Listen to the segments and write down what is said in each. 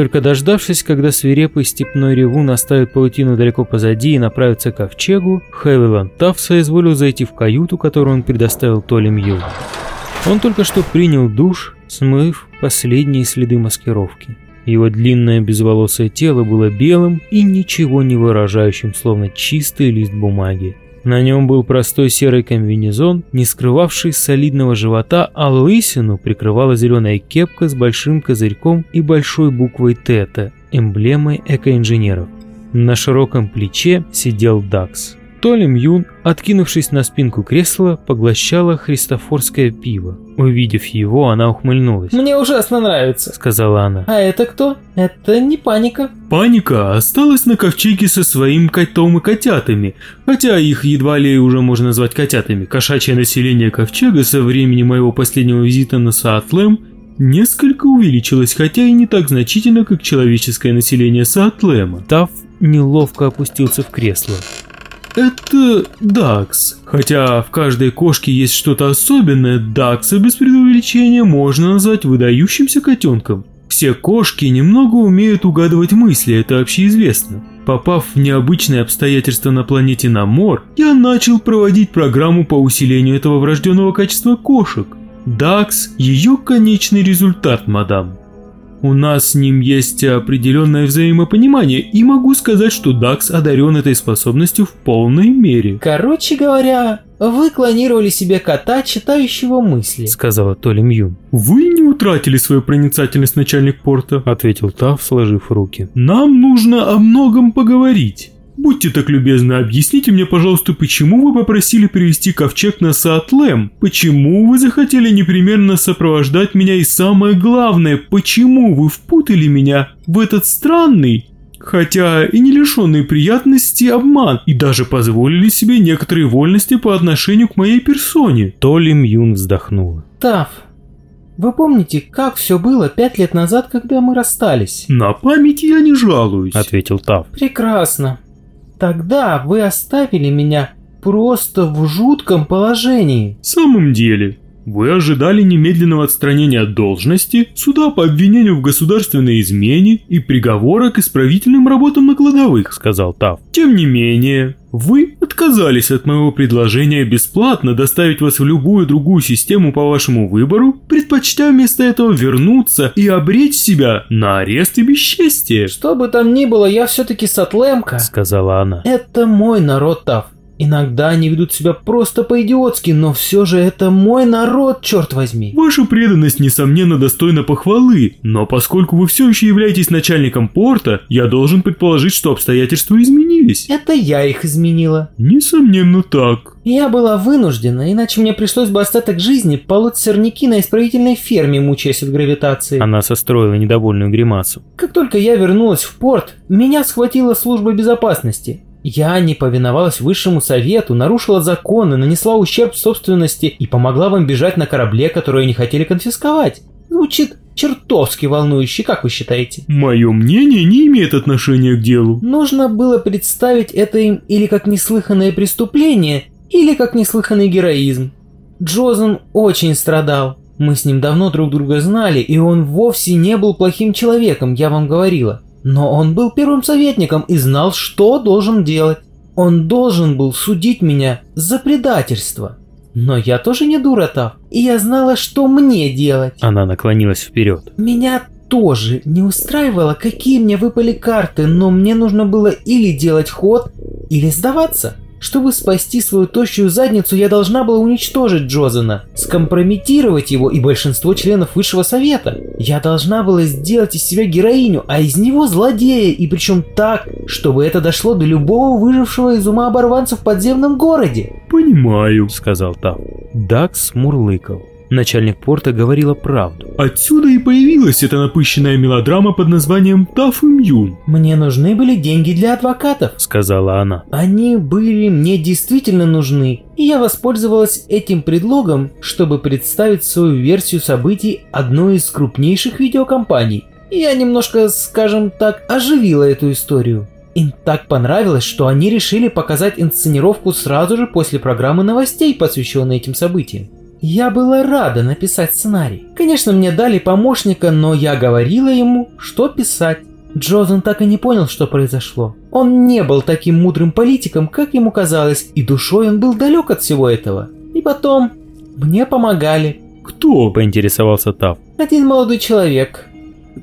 Только дождавшись, когда свирепый степной ревун оставит паутину далеко позади и направится к ковчегу, Хевиланд Тафф соизволил зайти в каюту, которую он предоставил Толли Мью. Он только что принял душ, смыв последние следы маскировки. Его длинное безволосое тело было белым и ничего не выражающим, словно чистый лист бумаги. На нем был простой серый комбинезон, не скрывавший солидного живота, а лысину прикрывала зеленая кепка с большим козырьком и большой буквой «Тета», эмблемой экоинженеров. На широком плече сидел Дакс. Толи Мьюн, откинувшись на спинку кресла, поглощала христофорское пиво. Увидев его, она ухмыльнулась. «Мне ужасно нравится», — сказала она. «А это кто? Это не паника». Паника осталась на ковчеге со своим котом и котятами, хотя их едва ли уже можно назвать котятами. Кошачье население ковчега со времени моего последнего визита на Саатлем несколько увеличилось, хотя и не так значительно, как человеческое население Саатлема. Тав неловко опустился в кресло. Это Дакс. Хотя в каждой кошке есть что-то особенное, Дакса без преувеличения можно назвать выдающимся котенком. Все кошки немного умеют угадывать мысли, это общеизвестно. Попав в необычные обстоятельства на планете Намор, я начал проводить программу по усилению этого врожденного качества кошек. Дакс – ее конечный результат, мадам. У нас с ним есть определенное взаимопонимание, и могу сказать, что Дакс одарен этой способностью в полной мере. Короче говоря, вы клонировали себе кота, читающего мысли, сказала Толи Мьюн. Вы не утратили свою проницательность, начальник порта, ответил Тав, сложив руки. Нам нужно о многом поговорить. Будьте так любезны, объясните мне, пожалуйста, почему вы попросили перевести ковчег на Саатлем? Почему вы захотели непременно сопровождать меня? И самое главное, почему вы впутали меня в этот странный, хотя и не лишенный приятности обман, и даже позволили себе некоторые вольности по отношению к моей персоне?» Толи Мьюн вздохнула. «Тав, вы помните, как все было пять лет назад, когда мы расстались?» «На память я не жалуюсь», — ответил Тав. «Прекрасно. Тогда вы оставили меня просто в жутком положении. В самом деле, вы ожидали немедленного отстранения от должности, суда по обвинению в государственной измене и приговора к исправительным работам на кладовых, сказал Тав. Тем не менее, вы отказались от моего предложения бесплатно доставить вас в любую другую систему по вашему выбору, предпочтя вместо этого вернуться и обречь себя на арест и бесчестие. Что бы там ни было, я все-таки Сатлемка, сказала она. Это мой народ, Тав. Иногда они ведут себя просто по-идиотски, но все же это мой народ, черт возьми. Ваша преданность, несомненно, достойна похвалы, но поскольку вы все еще являетесь начальником порта, я должен предположить, что обстоятельства изменились. Это я их изменила. Несомненно так. Я была вынуждена, иначе мне пришлось бы остаток жизни полоть сорняки на исправительной ферме, мучаясь от гравитации. Она состроила недовольную гримасу. Как только я вернулась в порт, меня схватила служба безопасности. Я не повиновалась высшему совету, нарушила законы, нанесла ущерб собственности и помогла вам бежать на корабле, который не хотели конфисковать. Звучит чертовски волнующе, как вы считаете? Мое мнение не имеет отношения к делу. Нужно было представить это им или как неслыханное преступление, или как неслыханный героизм. Джозен очень страдал. Мы с ним давно друг друга знали, и он вовсе не был плохим человеком, я вам говорила. Но он был первым советником и знал, что должен делать. Он должен был судить меня за предательство. Но я тоже не дура, Тав, и я знала, что мне делать. Она наклонилась вперед. Меня тоже не устраивало, какие мне выпали карты, но мне нужно было или делать ход, или сдаваться. Чтобы спасти свою тощую задницу, я должна была уничтожить Джозена, скомпрометировать его и большинство членов Высшего Совета. Я должна была сделать из себя героиню, а из него злодея, и причем так, чтобы это дошло до любого выжившего из ума оборванца в подземном городе. «Понимаю», — сказал Тав. Дакс мурлыкал. Начальник порта говорила правду. Отсюда и появилась эта напыщенная мелодрама под названием «Таф и Мьюн». «Мне нужны были деньги для адвокатов», — сказала она. «Они были мне действительно нужны, и я воспользовалась этим предлогом, чтобы представить свою версию событий одной из крупнейших видеокомпаний. Я немножко, скажем так, оживила эту историю. Им так понравилось, что они решили показать инсценировку сразу же после программы новостей, посвященной этим событиям. Я была рада написать сценарий. Конечно, мне дали помощника, но я говорила ему, что писать. Джозен так и не понял, что произошло. Он не был таким мудрым политиком, как ему казалось, и душой он был далек от всего этого. И потом, мне помогали. Кто? Поинтересовался Тав. Один молодой человек,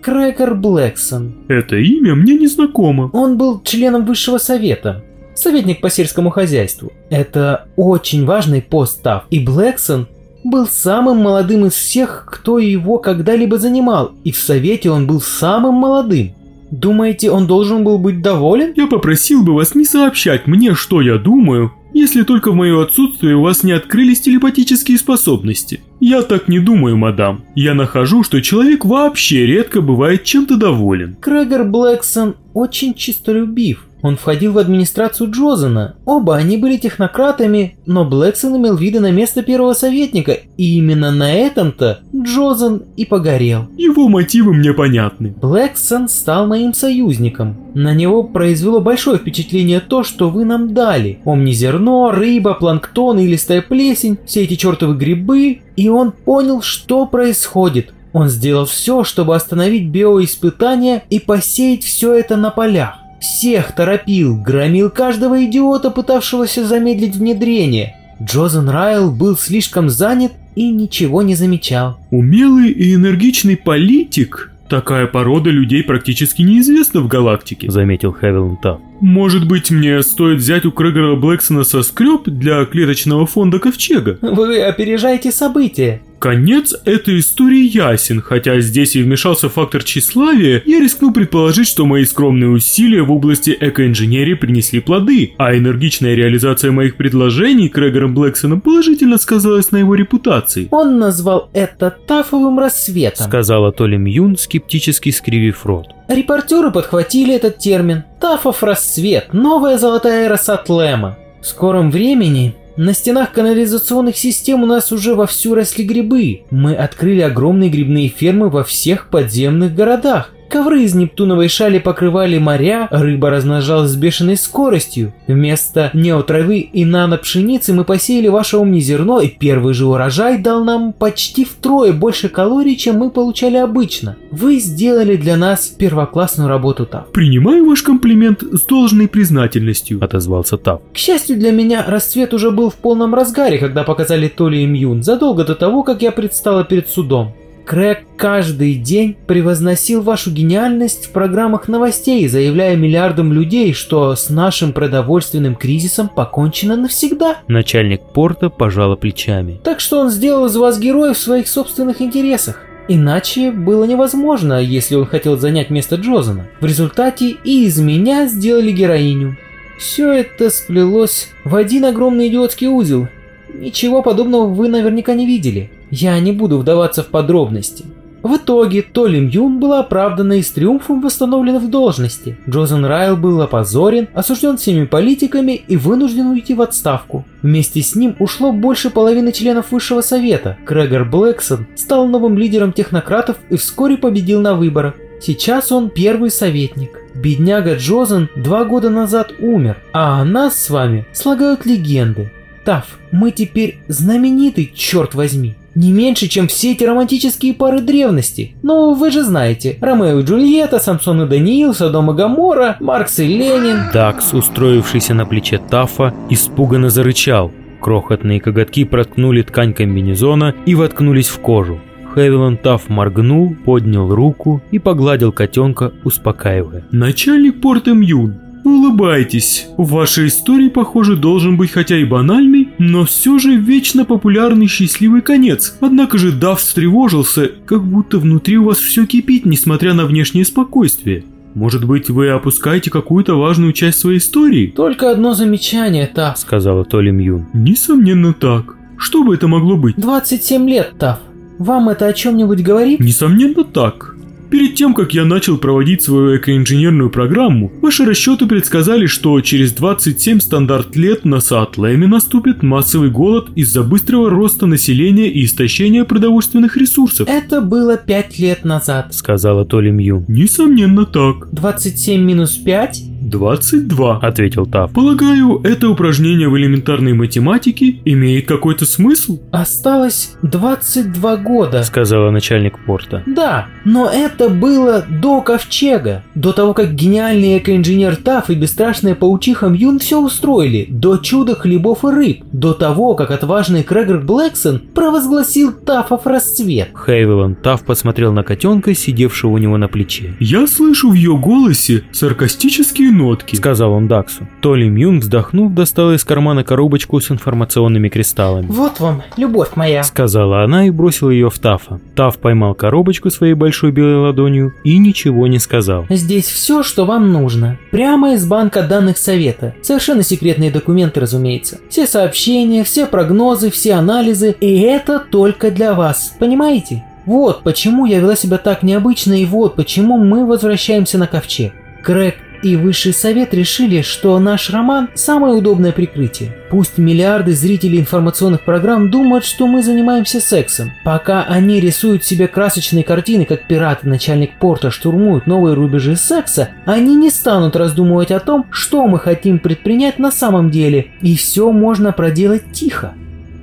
Крекер Блэксон. Это имя мне не знакомо. Он был членом высшего совета, советник по сельскому хозяйству. Это очень важный пост Тав, и Блэксон был самым молодым из всех, кто его когда-либо занимал, и в совете он был самым молодым. Думаете, он должен был быть доволен? Я попросил бы вас не сообщать мне, что я думаю, если только в мое отсутствие у вас не открылись телепатические способности. Я так не думаю, мадам. Я нахожу, что человек вообще редко бывает чем-то доволен. Крэгер Блэксон очень чистолюбив. Он входил в администрацию Джозена. Оба они были технократами, но Блэксон имел виды на место первого советника, и именно на этом-то Джозен и погорел. Его мотивы мне понятны. Блэксон стал моим союзником. На него произвело большое впечатление то, что вы нам дали. Омнизерно, рыба, планктон и листая плесень, все эти чертовы грибы, и он понял, что происходит. Он сделал все, чтобы остановить биоиспытания и посеять все это на полях. Всех торопил, громил каждого идиота, пытавшегося замедлить внедрение. Джозен Райл был слишком занят и ничего не замечал. Умелый и энергичный политик? Такая порода людей практически неизвестна в галактике. Заметил Хевилн Тав. Может быть, мне стоит взять у Крэгора Блэксона соскреб для клеточного фонда ковчега? Вы опережаете события. Конец этой истории ясен, хотя здесь и вмешался фактор тщеславия, я рискну предположить, что мои скромные усилия в области экоинженерии принесли плоды, а энергичная реализация моих предложений Крэгором Блэксоном положительно сказалась на его репутации. Он назвал это тафовым рассветом. Сказала Толи Мьюн, скептически скривив рот. Репортеры подхватили этот термин. Тафов рассвет, новая золотая эра Сатлема. В скором времени на стенах канализационных систем у нас уже вовсю росли грибы. Мы открыли огромные грибные фермы во всех подземных городах. Ковры из нептуновой шали покрывали моря, рыба размножалась с бешеной скоростью. Вместо неотравы и нано-пшеницы мы посеяли ваше омнизерно, и первый же урожай дал нам почти втрое больше калорий, чем мы получали обычно. Вы сделали для нас первоклассную работу, Тав. Принимаю ваш комплимент с должной признательностью. Отозвался Тав. К счастью для меня, расцвет уже был в полном разгаре, когда показали Толи и Мьюн, задолго до того, как я предстала перед судом. Крэг каждый день превозносил вашу гениальность в программах новостей, заявляя миллиардам людей, что с нашим продовольственным кризисом покончено навсегда. Начальник порта пожала плечами. Так что он сделал из вас героя в своих собственных интересах. Иначе было невозможно, если он хотел занять место Джозена. В результате и из меня сделали героиню. Все это сплелось в один огромный идиотский узел. Ничего подобного вы наверняка не видели. Я не буду вдаваться в подробности. В итоге Толи Мьюн была оправдана и с триумфом восстановлена в должности. Джозен Райл был опозорен, осужден всеми политиками и вынужден уйти в отставку. Вместе с ним ушло больше половины членов Высшего Совета. Крэгор Блэксон стал новым лидером технократов и вскоре победил на выборах. Сейчас он первый советник. Бедняга Джозен два года назад умер, а о нас с вами слагают легенды. Тав, мы теперь знамениты, черт возьми. Не меньше, чем все эти романтические пары древности. Ну, вы же знаете. Ромео и Джульетта, Самсон и Даниил, Содом и Гамора, Маркс и Ленин. Дакс, устроившийся на плече Тафа, испуганно зарычал. Крохотные коготки проткнули ткань комбинезона и воткнулись в кожу. Хевилан Тафф моргнул, поднял руку и погладил котенка, успокаивая. Начальник порта Мьюн, улыбайтесь. В вашей истории, похоже, должен быть хотя и банальный, но все же вечно популярный счастливый конец. Однако же Дав встревожился, как будто внутри у вас все кипит, несмотря на внешнее спокойствие. Может быть, вы опускаете какую-то важную часть своей истории? Только одно замечание, Тав. Сказала Толи Мьюн. Несомненно так. Что бы это могло быть? 27 лет, Тав. Вам это о чем-нибудь говорит? Несомненно так. Перед тем, как я начал проводить свою экоинженерную программу, ваши расчеты предсказали, что через 27 стандарт лет на Саатлеме наступит массовый голод из-за быстрого роста населения и истощения продовольственных ресурсов. Это было 5 лет назад. Сказала Толи Мью. Несомненно так. 27 минус 5? 22, ответил Таф. Полагаю, это упражнение в элементарной математике имеет какой-то смысл? Осталось 22 года. Сказала начальник порта. Да, но это было до ковчега. До того, как гениальный экоинженер Таф и бесстрашная паучиха Мьюн все устроили. До чуда хлебов и рыб. До того, как отважный Крэгер Блэксон провозгласил Тафов расцвет. Хейвилан Таф посмотрел на котенка, сидевшего у него на плече. Я слышу в ее голосе саркастические нотки, Сказал он Даксу. Толи Мюн, вздохнув, достала из кармана коробочку с информационными кристаллами. Вот вам, любовь моя. Сказала она и бросила ее в Тафа. Таф поймал коробочку своей большой белой ладонью и ничего не сказал. Здесь все, что вам нужно. Прямо из банка данных совета. Совершенно секретные документы, разумеется. Все сообщения, все прогнозы, все анализы. И это только для вас. Понимаете? Вот почему я вела себя так необычно и вот почему мы возвращаемся на ковчег. Крэг и Высший Совет решили, что наш роман – самое удобное прикрытие. Пусть миллиарды зрителей информационных программ думают, что мы занимаемся сексом. Пока они рисуют себе красочные картины, как пираты начальник порта штурмуют новые рубежи секса, они не станут раздумывать о том, что мы хотим предпринять на самом деле. И все можно проделать тихо.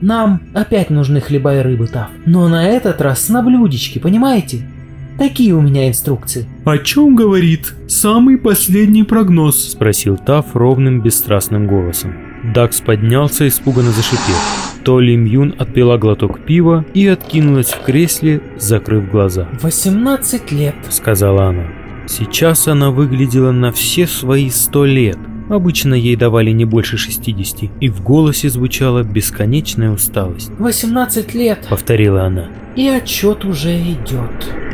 Нам опять нужны хлеба и рыбы, Тав. Но на этот раз на блюдечке, понимаете? Такие у меня инструкции. О чем говорит самый последний прогноз? Спросил Таф ровным бесстрастным голосом. Дакс поднялся, испуганно зашипев. Толи Мьюн отпила глоток пива и откинулась в кресле, закрыв глаза. 18 лет. Сказала она. Сейчас она выглядела на все свои сто лет. Обычно ей давали не больше 60, и в голосе звучала бесконечная усталость. 18 лет. Повторила она. И отчет уже идет.